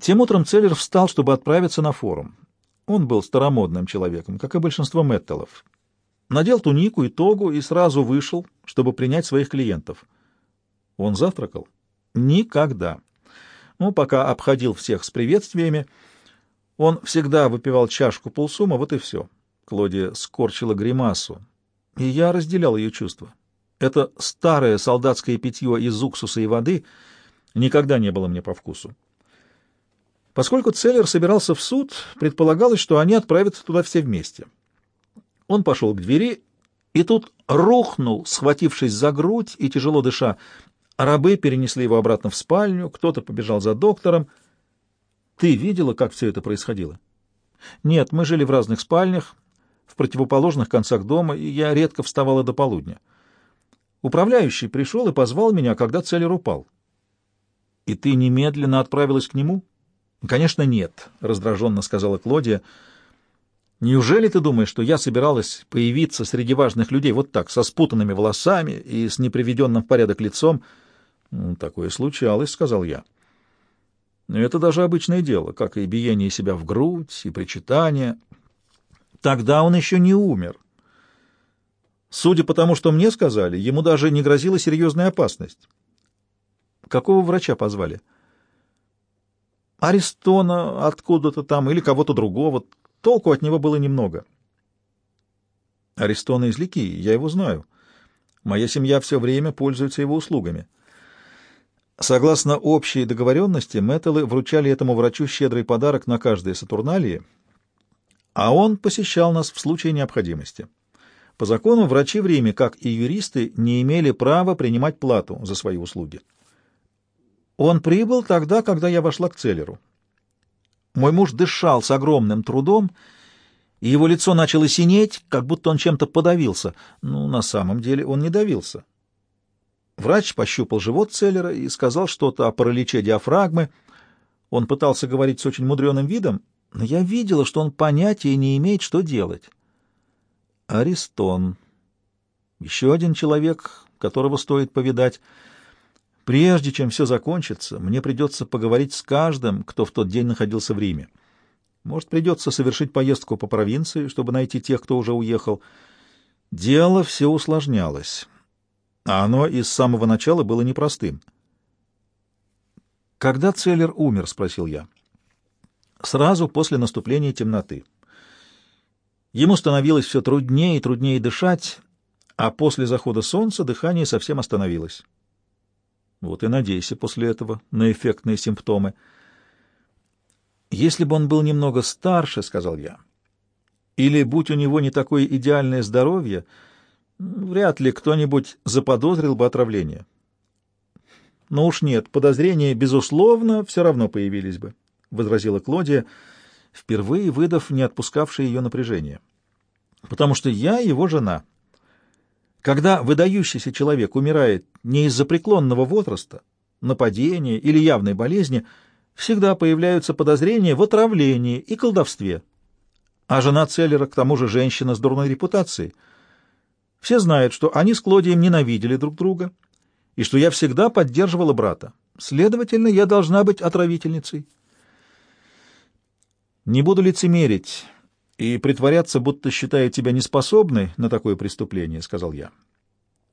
Тем утром Целлер встал, чтобы отправиться на форум. Он был старомодным человеком, как и большинство мэттелов. Надел тунику и тогу и сразу вышел, чтобы принять своих клиентов. Он завтракал? Никогда. Ну, пока обходил всех с приветствиями, он всегда выпивал чашку полсума, вот и все. Клодия скорчила гримасу, и я разделял ее чувства. Это старое солдатское питье из уксуса и воды никогда не было мне по вкусу. Поскольку Целлер собирался в суд, предполагалось, что они отправятся туда все вместе. Он пошел к двери и тут рухнул, схватившись за грудь и тяжело дыша. Рабы перенесли его обратно в спальню, кто-то побежал за доктором. Ты видела, как все это происходило? Нет, мы жили в разных спальнях, в противоположных концах дома, и я редко вставала до полудня. Управляющий пришел и позвал меня, когда Целлер упал. И ты немедленно отправилась к нему? Конечно, нет, раздраженно сказала Клодия. Неужели ты думаешь, что я собиралась появиться среди важных людей вот так, со спутанными волосами и с неприведенным в порядок лицом? «Ну, такое случалось, сказал я. Это даже обычное дело, как и биение себя в грудь и причитание. Тогда он еще не умер. Судя по тому, что мне сказали, ему даже не грозила серьезная опасность. Какого врача позвали? Аристона откуда-то там или кого-то другого. Толку от него было немного. Аристона из Ликии, я его знаю. Моя семья все время пользуется его услугами. Согласно общей договоренности, Мэттеллы вручали этому врачу щедрый подарок на каждое Сатурналии, а он посещал нас в случае необходимости. По закону врачи в Риме, как и юристы, не имели права принимать плату за свои услуги. Он прибыл тогда, когда я вошла к Целлеру. Мой муж дышал с огромным трудом, и его лицо начало синеть, как будто он чем-то подавился. Ну, на самом деле он не давился. Врач пощупал живот Целлера и сказал что-то о параличе диафрагмы. Он пытался говорить с очень мудреным видом, но я видела, что он понятия не имеет, что делать. Аристон. Еще один человек, которого стоит повидать. Прежде чем все закончится, мне придется поговорить с каждым, кто в тот день находился в Риме. Может, придется совершить поездку по провинции, чтобы найти тех, кто уже уехал. Дело все усложнялось а оно и с самого начала было непростым. «Когда Целлер умер?» — спросил я. «Сразу после наступления темноты. Ему становилось все труднее и труднее дышать, а после захода солнца дыхание совсем остановилось. Вот и надейся после этого на эффектные симптомы. Если бы он был немного старше, — сказал я, — или будь у него не такое идеальное здоровье, — Вряд ли кто-нибудь заподозрил бы отравление. Но уж нет, подозрения, безусловно, все равно появились бы, — возразила Клодия, впервые выдав не отпускавшее ее напряжение. Потому что я его жена. Когда выдающийся человек умирает не из-за преклонного возраста, нападения или явной болезни, всегда появляются подозрения в отравлении и колдовстве. А жена Целлера, к тому же, женщина с дурной репутацией — все знают, что они с Клодием ненавидели друг друга, и что я всегда поддерживала брата. Следовательно, я должна быть отравительницей. Не буду лицемерить и притворяться, будто считаю тебя неспособной на такое преступление, — сказал я.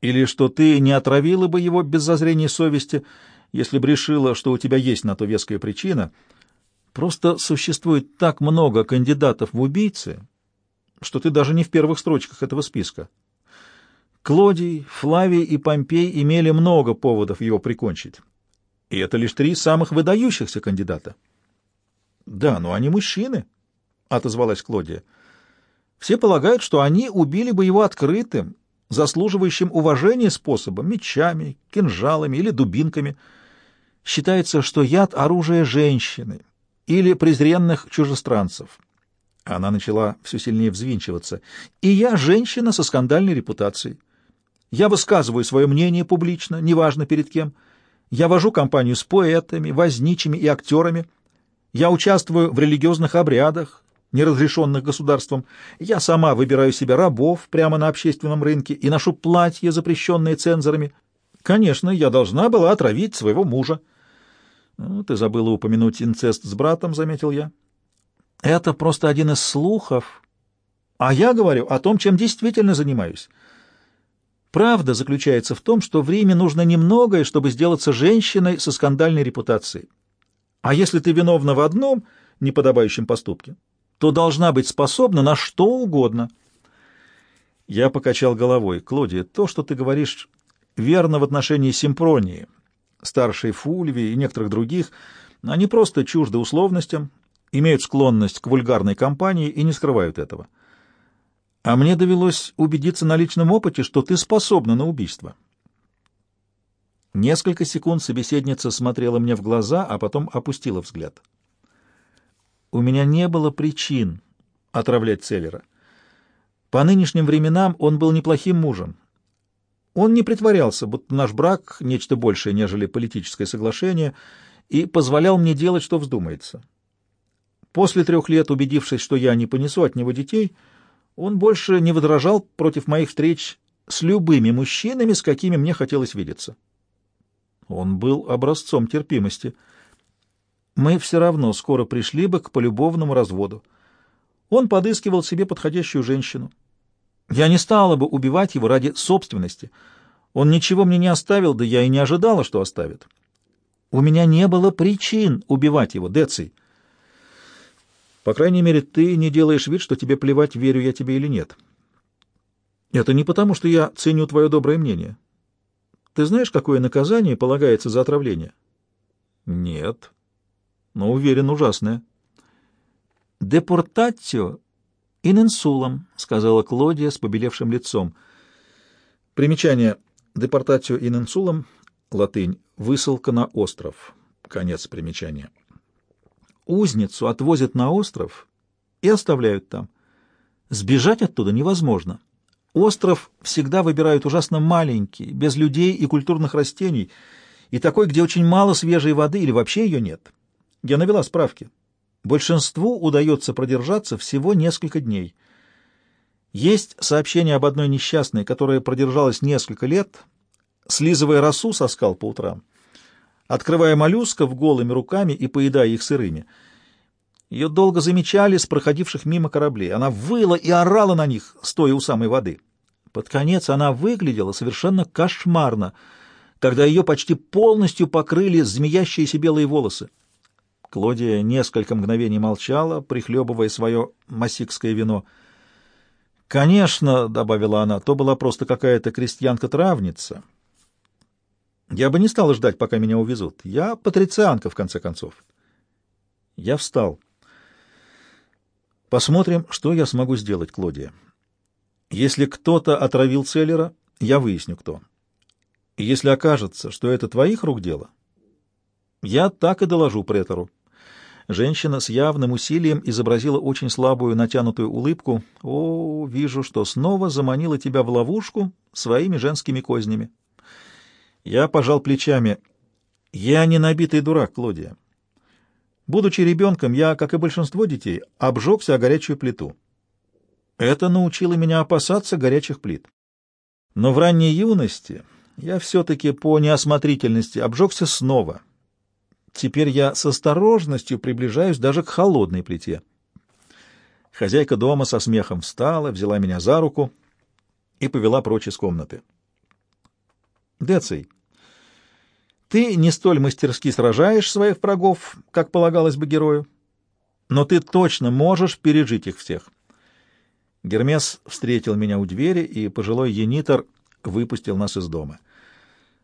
Или что ты не отравила бы его без зазрения совести, если бы решила, что у тебя есть на то веская причина. Просто существует так много кандидатов в убийцы, что ты даже не в первых строчках этого списка. Клодий, Флавий и Помпей имели много поводов его прикончить. И это лишь три самых выдающихся кандидата. «Да, но они мужчины», — отозвалась Клодия. «Все полагают, что они убили бы его открытым, заслуживающим уважения способом, мечами, кинжалами или дубинками. Считается, что яд — оружие женщины или презренных чужестранцев». Она начала все сильнее взвинчиваться. «И я женщина со скандальной репутацией. Я высказываю свое мнение публично, неважно перед кем. Я вожу компанию с поэтами, возничими и актерами. Я участвую в религиозных обрядах, неразрешенных государством. Я сама выбираю себе рабов прямо на общественном рынке и ношу платья, запрещенные цензорами. Конечно, я должна была отравить своего мужа. Ну, ты забыла упомянуть инцест с братом, заметил я. Это просто один из слухов. А я говорю о том, чем действительно занимаюсь. Правда заключается в том, что в Риме нужно немногое, чтобы сделаться женщиной со скандальной репутацией. А если ты виновна в одном неподобающем поступке, то должна быть способна на что угодно. Я покачал головой. Клодия, то, что ты говоришь, верно в отношении Симпронии, старшей Фульвии и некоторых других. Они просто чужды условностям, имеют склонность к вульгарной компании и не скрывают этого. А мне довелось убедиться на личном опыте, что ты способна на убийство. Несколько секунд собеседница смотрела мне в глаза, а потом опустила взгляд. У меня не было причин отравлять Целлера. По нынешним временам он был неплохим мужем. Он не притворялся, будто наш брак — нечто большее, нежели политическое соглашение, и позволял мне делать, что вздумается. После трех лет, убедившись, что я не понесу от него детей, он больше не возражал против моих встреч с любыми мужчинами, с какими мне хотелось видеться. Он был образцом терпимости. Мы все равно скоро пришли бы к полюбовному разводу. Он подыскивал себе подходящую женщину. Я не стала бы убивать его ради собственности. Он ничего мне не оставил, да я и не ожидала, что оставит. У меня не было причин убивать его, Деций. По крайней мере, ты не делаешь вид, что тебе плевать, верю я тебе или нет. Это не потому, что я ценю твое доброе мнение. Ты знаешь, какое наказание полагается за отравление? Нет. Но уверен, ужасное. Депортатио иненсулам, сказала Клодия с побелевшим лицом. Примечание. Депортатио иненсулам, латынь, высылка на остров. Конец примечания узницу отвозят на остров и оставляют там. Сбежать оттуда невозможно. Остров всегда выбирают ужасно маленький, без людей и культурных растений, и такой, где очень мало свежей воды или вообще ее нет. Я навела справки. Большинству удается продержаться всего несколько дней. Есть сообщение об одной несчастной, которая продержалась несколько лет, слизывая росу со скал по утрам открывая моллюсков голыми руками и поедая их сырыми. Ее долго замечали с проходивших мимо кораблей. Она выла и орала на них, стоя у самой воды. Под конец она выглядела совершенно кошмарно, когда ее почти полностью покрыли змеящиеся белые волосы. Клодия несколько мгновений молчала, прихлебывая свое массикское вино. «Конечно», — добавила она, — «то была просто какая-то крестьянка-травница». Я бы не стала ждать, пока меня увезут. Я патрицианка, в конце концов. Я встал. Посмотрим, что я смогу сделать, Клодия. Если кто-то отравил Целлера, я выясню, кто. Если окажется, что это твоих рук дело, я так и доложу претору. Женщина с явным усилием изобразила очень слабую натянутую улыбку. «О, вижу, что снова заманила тебя в ловушку своими женскими кознями». Я пожал плечами. Я не набитый дурак, Клодия. Будучи ребенком, я, как и большинство детей, обжегся о горячую плиту. Это научило меня опасаться горячих плит. Но в ранней юности я все-таки по неосмотрительности обжегся снова. Теперь я с осторожностью приближаюсь даже к холодной плите. Хозяйка дома со смехом встала, взяла меня за руку и повела прочь из комнаты. Деций, ты не столь мастерски сражаешь своих врагов, как полагалось бы герою, но ты точно можешь пережить их всех. Гермес встретил меня у двери, и пожилой енитор выпустил нас из дома.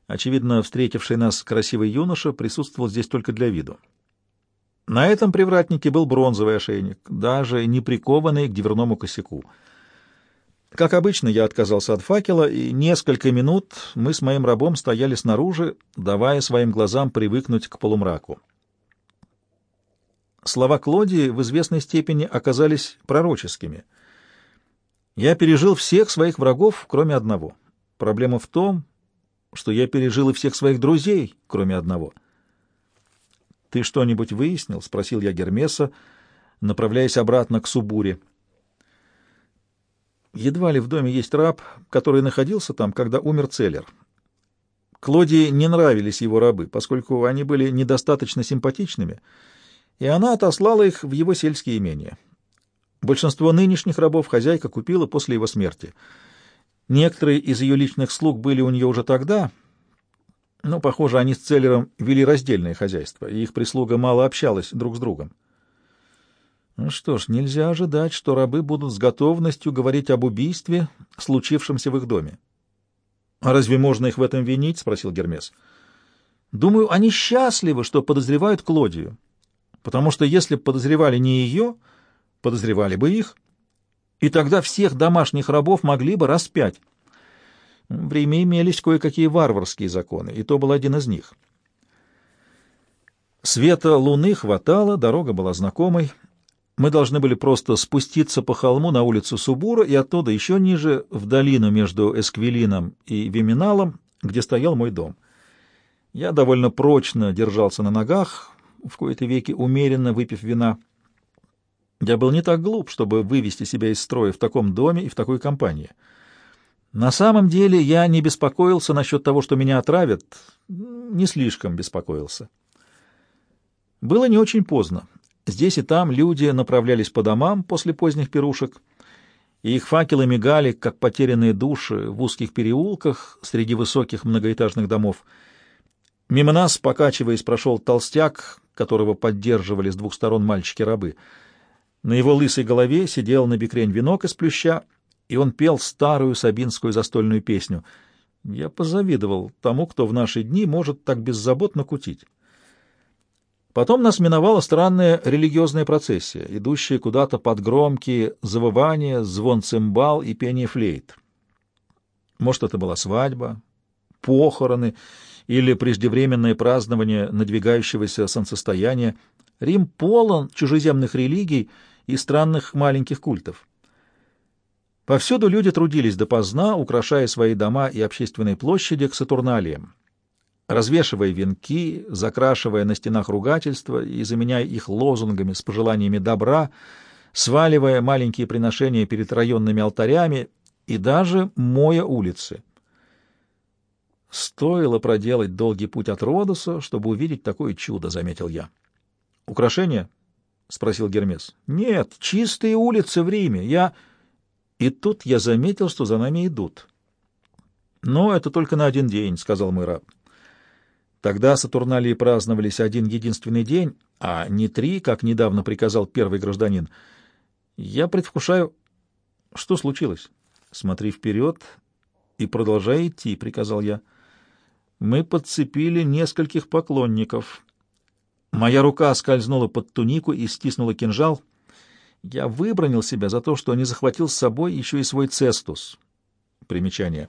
Очевидно, встретивший нас красивый юноша присутствовал здесь только для виду. На этом привратнике был бронзовый ошейник, даже не прикованный к дверному косяку — как обычно, я отказался от факела, и несколько минут мы с моим рабом стояли снаружи, давая своим глазам привыкнуть к полумраку. Слова Клодии в известной степени оказались пророческими. Я пережил всех своих врагов, кроме одного. Проблема в том, что я пережил и всех своих друзей, кроме одного. «Ты что-нибудь выяснил?» — спросил я Гермеса, направляясь обратно к Субуре. Едва ли в доме есть раб, который находился там, когда умер Целлер. Клодии не нравились его рабы, поскольку они были недостаточно симпатичными, и она отослала их в его сельские имения. Большинство нынешних рабов хозяйка купила после его смерти. Некоторые из ее личных слуг были у нее уже тогда, но, похоже, они с Целлером вели раздельное хозяйство, и их прислуга мало общалась друг с другом. Ну что ж, нельзя ожидать, что рабы будут с готовностью говорить об убийстве, случившемся в их доме. — А разве можно их в этом винить? — спросил Гермес. — Думаю, они счастливы, что подозревают Клодию, потому что если подозревали не ее, подозревали бы их, и тогда всех домашних рабов могли бы распять. В Риме имелись кое-какие варварские законы, и то был один из них. Света луны хватало, дорога была знакомой. Мы должны были просто спуститься по холму на улицу Субура и оттуда еще ниже, в долину между Эсквилином и Виминалом, где стоял мой дом. Я довольно прочно держался на ногах, в кои-то веки умеренно выпив вина. Я был не так глуп, чтобы вывести себя из строя в таком доме и в такой компании. На самом деле я не беспокоился насчет того, что меня отравят, не слишком беспокоился. Было не очень поздно. Здесь и там люди направлялись по домам после поздних пирушек, и их факелы мигали, как потерянные души в узких переулках среди высоких многоэтажных домов. Мимо нас, покачиваясь, прошел толстяк, которого поддерживали с двух сторон мальчики-рабы — на его лысой голове сидел на бекрень венок из плюща, и он пел старую сабинскую застольную песню. Я позавидовал тому, кто в наши дни может так беззаботно кутить. Потом нас миновала странная религиозная процессия, идущая куда-то под громкие завывания, звон цимбал и пение флейт. Может, это была свадьба, похороны или преждевременное празднование надвигающегося солнцестояния. Рим полон чужеземных религий — и странных маленьких культов. Повсюду люди трудились допоздна, украшая свои дома и общественные площади к Сатурналиям, развешивая венки, закрашивая на стенах ругательства и заменяя их лозунгами с пожеланиями добра, сваливая маленькие приношения перед районными алтарями и даже моя улицы. Стоило проделать долгий путь от Родоса, чтобы увидеть такое чудо, — заметил я. Украшения — спросил Гермес. — Нет, чистые улицы в Риме. Я... И тут я заметил, что за нами идут. — Но это только на один день, — сказал мой раб. Тогда Сатурналии праздновались один единственный день, а не три, как недавно приказал первый гражданин. Я предвкушаю... Что случилось? — Смотри вперед и продолжай идти, — приказал я. Мы подцепили нескольких поклонников. Моя рука скользнула под тунику и стиснула кинжал. Я выбронил себя за то, что не захватил с собой еще и свой цестус. Примечание.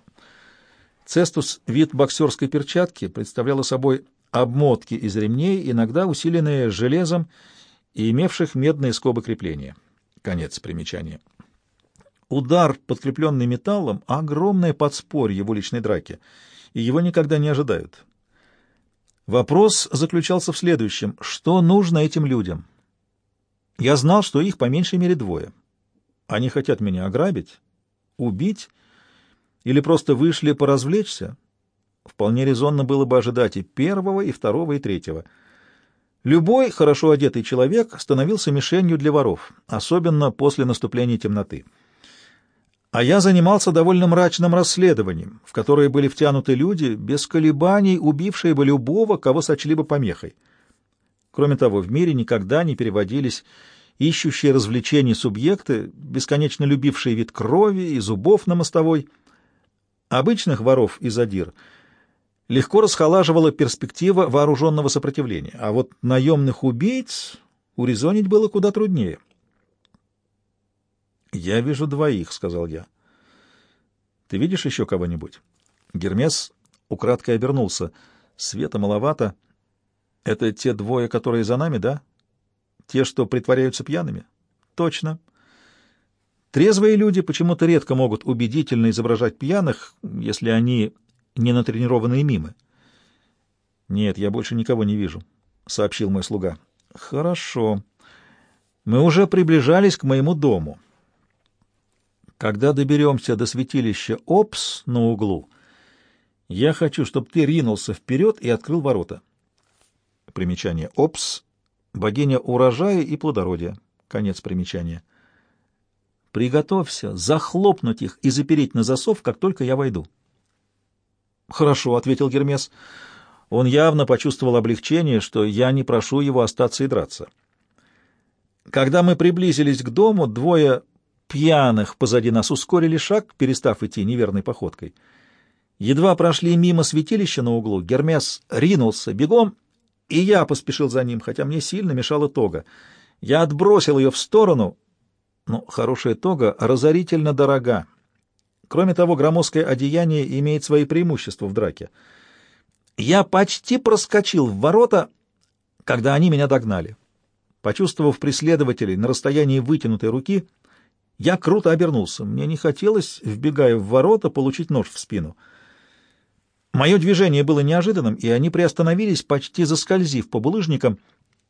Цестус — вид боксерской перчатки, представляла собой обмотки из ремней, иногда усиленные железом и имевших медные скобы крепления. Конец примечания. Удар, подкрепленный металлом, — огромное подспорье в уличной драке, и его никогда не ожидают. Вопрос заключался в следующем. Что нужно этим людям? Я знал, что их по меньшей мере двое. Они хотят меня ограбить, убить или просто вышли поразвлечься? Вполне резонно было бы ожидать и первого, и второго, и третьего. Любой хорошо одетый человек становился мишенью для воров, особенно после наступления темноты а я занимался довольно мрачным расследованием, в которое были втянуты люди, без колебаний убившие бы любого, кого сочли бы помехой. Кроме того, в мире никогда не переводились ищущие развлечений субъекты, бесконечно любившие вид крови и зубов на мостовой. Обычных воров и задир легко расхолаживала перспектива вооруженного сопротивления, а вот наемных убийц урезонить было куда труднее. «Я вижу двоих», — сказал я. «Ты видишь еще кого-нибудь?» Гермес украдкой обернулся. «Света маловато. Это те двое, которые за нами, да? Те, что притворяются пьяными?» «Точно. Трезвые люди почему-то редко могут убедительно изображать пьяных, если они не натренированные мимы». «Нет, я больше никого не вижу», — сообщил мой слуга. «Хорошо. Мы уже приближались к моему дому». Когда доберемся до святилища Опс на углу, Я хочу, чтобы ты ринулся вперед и открыл ворота. Примечание. Опс. Богиня урожая и плодородия. Конец примечания. Приготовься захлопнуть их и запереть на засов, как только я войду. Хорошо, — ответил Гермес. Он явно почувствовал облегчение, что я не прошу его остаться и драться. Когда мы приблизились к дому, двое пьяных позади нас ускорили шаг, перестав идти неверной походкой. Едва прошли мимо святилища на углу, Гермес ринулся бегом, и я поспешил за ним, хотя мне сильно мешала тога. Я отбросил ее в сторону, но хорошая тога разорительно дорога. Кроме того, громоздкое одеяние имеет свои преимущества в драке. Я почти проскочил в ворота, когда они меня догнали. Почувствовав преследователей на расстоянии вытянутой руки, я круто обернулся. Мне не хотелось, вбегая в ворота, получить нож в спину. Мое движение было неожиданным, и они приостановились, почти заскользив по булыжникам,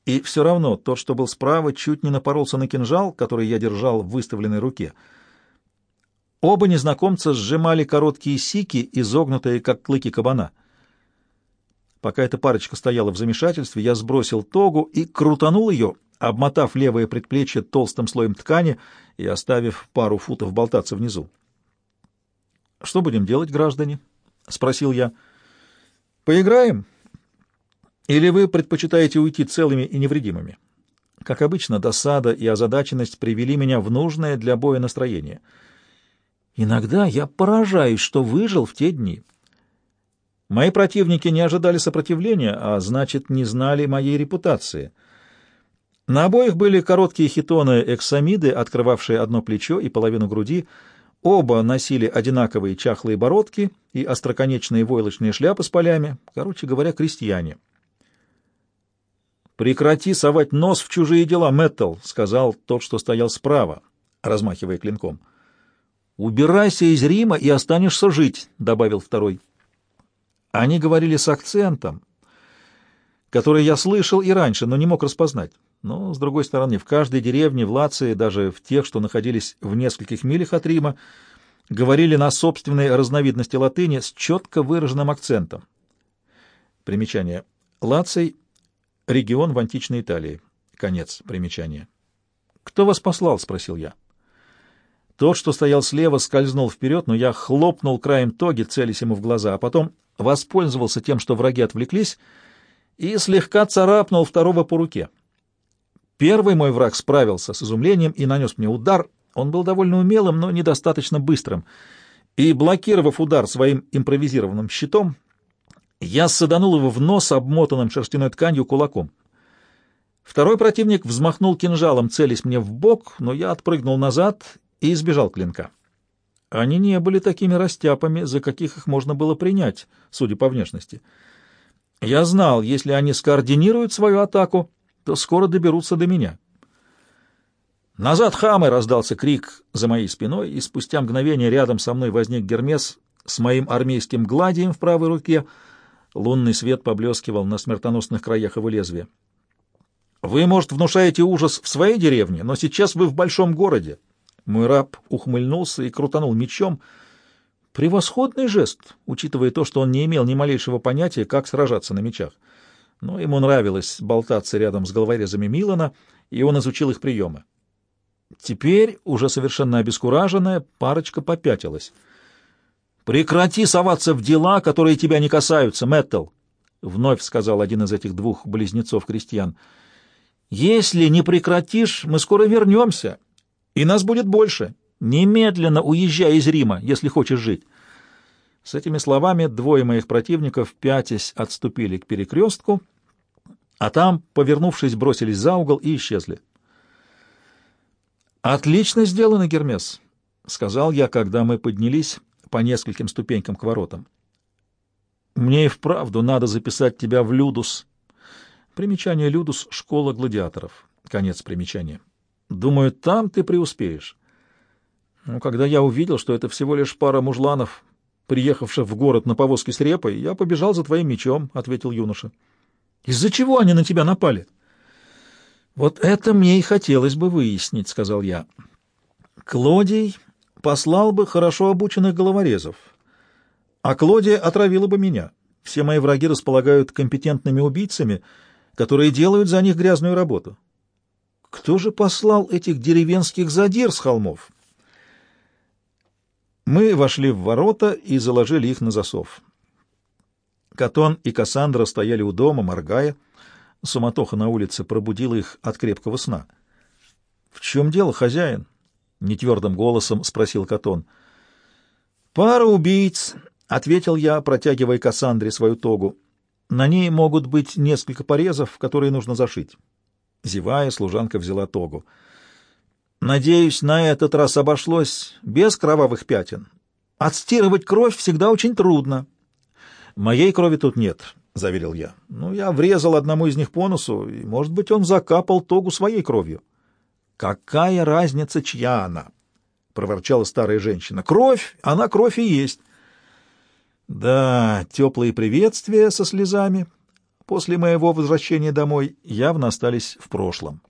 и все равно тот, что был справа, чуть не напоролся на кинжал, который я держал в выставленной руке. Оба незнакомца сжимали короткие сики, изогнутые, как клыки кабана. Пока эта парочка стояла в замешательстве, я сбросил тогу и крутанул ее, обмотав левое предплечье толстым слоем ткани и оставив пару футов болтаться внизу. — Что будем делать, граждане? — спросил я. — Поиграем? Или вы предпочитаете уйти целыми и невредимыми? Как обычно, досада и озадаченность привели меня в нужное для боя настроение. Иногда я поражаюсь, что выжил в те дни. Мои противники не ожидали сопротивления, а значит, не знали моей репутации — на обоих были короткие хитоны эксамиды, открывавшие одно плечо и половину груди. Оба носили одинаковые чахлые бородки и остроконечные войлочные шляпы с полями. Короче говоря, крестьяне. «Прекрати совать нос в чужие дела, Мэттл», — сказал тот, что стоял справа, размахивая клинком. «Убирайся из Рима и останешься жить», — добавил второй. Они говорили с акцентом, который я слышал и раньше, но не мог распознать. Но, с другой стороны, в каждой деревне в Лации, даже в тех, что находились в нескольких милях от Рима, говорили на собственной разновидности латыни с четко выраженным акцентом. Примечание. Лаций — регион в античной Италии. Конец примечания. «Кто вас послал?» — спросил я. Тот, что стоял слева, скользнул вперед, но я хлопнул краем тоги, целясь ему в глаза, а потом воспользовался тем, что враги отвлеклись, и слегка царапнул второго по руке. Первый мой враг справился с изумлением и нанес мне удар. Он был довольно умелым, но недостаточно быстрым. И, блокировав удар своим импровизированным щитом, я саданул его в нос обмотанным шерстяной тканью кулаком. Второй противник взмахнул кинжалом, целясь мне в бок, но я отпрыгнул назад и избежал клинка. Они не были такими растяпами, за каких их можно было принять, судя по внешности. Я знал, если они скоординируют свою атаку, то скоро доберутся до меня. «Назад, хамы!» — раздался крик за моей спиной, и спустя мгновение рядом со мной возник Гермес с моим армейским гладием в правой руке. Лунный свет поблескивал на смертоносных краях его лезвия. «Вы, может, внушаете ужас в своей деревне, но сейчас вы в большом городе». Мой раб ухмыльнулся и крутанул мечом. Превосходный жест, учитывая то, что он не имел ни малейшего понятия, как сражаться на мечах но ему нравилось болтаться рядом с головорезами Милана, и он изучил их приемы. Теперь, уже совершенно обескураженная, парочка попятилась. «Прекрати соваться в дела, которые тебя не касаются, Мэттл!» — вновь сказал один из этих двух близнецов-крестьян. «Если не прекратишь, мы скоро вернемся, и нас будет больше. Немедленно уезжай из Рима, если хочешь жить». С этими словами двое моих противников, пятясь, отступили к перекрестку, а там, повернувшись, бросились за угол и исчезли. «Отлично сделано, Гермес», — сказал я, когда мы поднялись по нескольким ступенькам к воротам. «Мне и вправду надо записать тебя в Людус». Примечание «Людус» — школа гладиаторов. Конец примечания. «Думаю, там ты преуспеешь». Ну, когда я увидел, что это всего лишь пара мужланов, приехавших в город на повозке с репой, я побежал за твоим мечом, — ответил юноша. — Из-за чего они на тебя напали? — Вот это мне и хотелось бы выяснить, — сказал я. Клодий послал бы хорошо обученных головорезов. А Клодия отравила бы меня. Все мои враги располагают компетентными убийцами, которые делают за них грязную работу. Кто же послал этих деревенских задир с холмов? Мы вошли в ворота и заложили их на засов. Катон и Кассандра стояли у дома, моргая. Суматоха на улице пробудила их от крепкого сна. — В чем дело, хозяин? — нетвердым голосом спросил Катон. — Пара убийц, — ответил я, протягивая Кассандре свою тогу. — На ней могут быть несколько порезов, которые нужно зашить. Зевая, служанка взяла тогу. — Надеюсь, на этот раз обошлось без кровавых пятен. Отстирывать кровь всегда очень трудно. — Моей крови тут нет, — заверил я. — Ну, я врезал одному из них по носу, и, может быть, он закапал тогу своей кровью. — Какая разница, чья она? — проворчала старая женщина. — Кровь, она кровь и есть. Да, теплые приветствия со слезами после моего возвращения домой явно остались в прошлом.